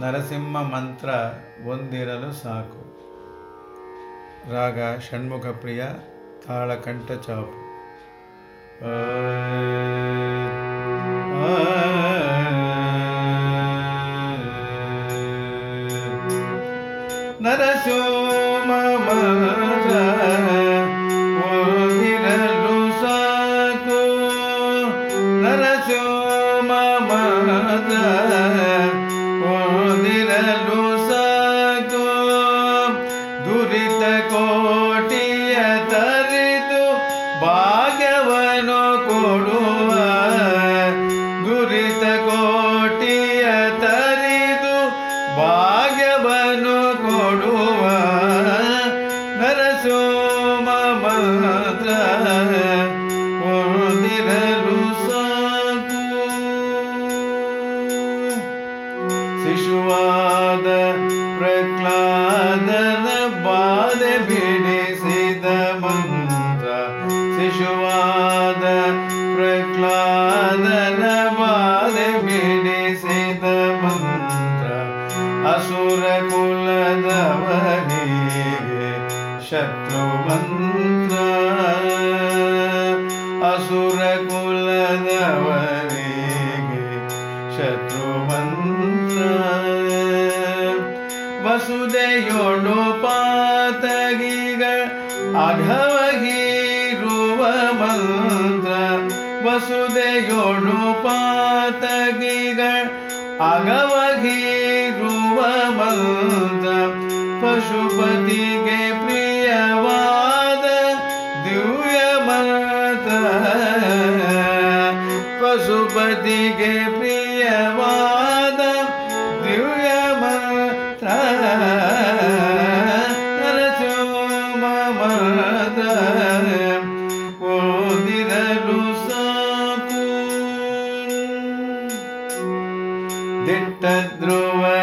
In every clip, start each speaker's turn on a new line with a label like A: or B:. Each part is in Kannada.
A: ನರಸಿಂಹ ಮಂತ್ರ ಒಂದಿರಲು ಸಾಕು. ರಾಗ ಷಣ್ಮುಖ ಪ್ರಿಯ ತಾಳ ಕಂಠ ಚಾಪು. ಆ, ಆ, ನರಸಿಂಹ ಒಂದಿರಲು ಸಾಕು. ನರಸೋಮ ಮಂತ್ರ ಕೊಡುವ ಗುರಿತ ಕೋಟಿಯ ತರಿದು ಭಾಗ್ಯವನ್ನು ಕೊಡುವ ನರಸೋಮ ಮಾತ್ರ ಒಂದಿರಲು ಸಾಕು. ಶಿಶುವಾದ ಅಸುರ ಕುಲದವನಿಗೆ ಶತ್ರು ಅಸುರ ಕುಲದವನಿಗೆ ಶತ್ರು ಮಂತ್ರ. ವಸುದೆಯೊಳು ಪಾತಗಿಗ ಅಘವಗಿರುವ ಮಂತ್ರ. ವಸುದೆಯೊಳು ಪಾತಗಿಗ ಅಗವಗಿರುವ ಪಶುಪತಿಗೆ ಪ್ರಿಯವಾದ ದಿವ್ಯ ಮಂತ್ರ ನರಸಿಂಹ ಮಂತ್ರ ಓದಿರಲು ಸಾಕು ದಿಟ್ಟ ಧ್ರುವರಾಯನಿಗೆ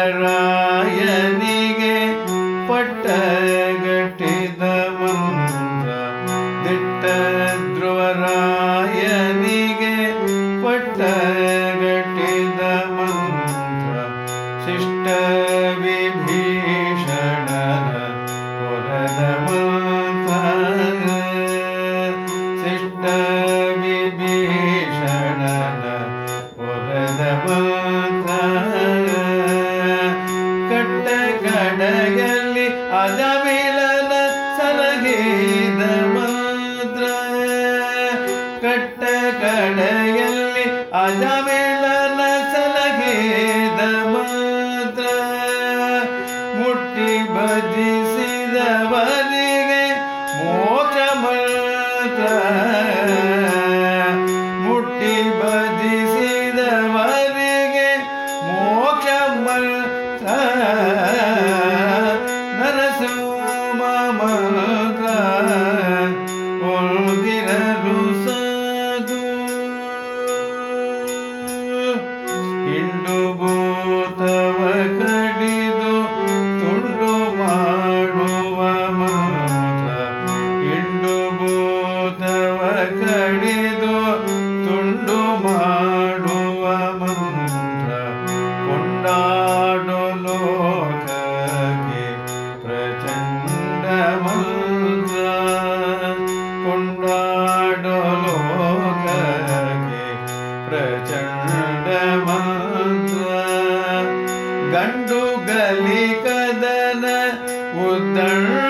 A: ಕಟ್ಟ ಕಡೆಯಲ್ಲಿ ಅಜಮಿಲನ ಸಲಹಿದ ಮಾತ್ರ. ಮುಟ್ಟಿ ಭಜಿಸಿದವರಿಗೆ ಮೋಕ್ಷ ಮಾತ್ರ. ಮುಟ್ಟಿ ಭಜಿಸಿದವರಿಗೆ ಮೋಕ್ಷ ಮಂತ್ರ. उदर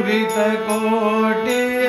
A: पूरितकोटि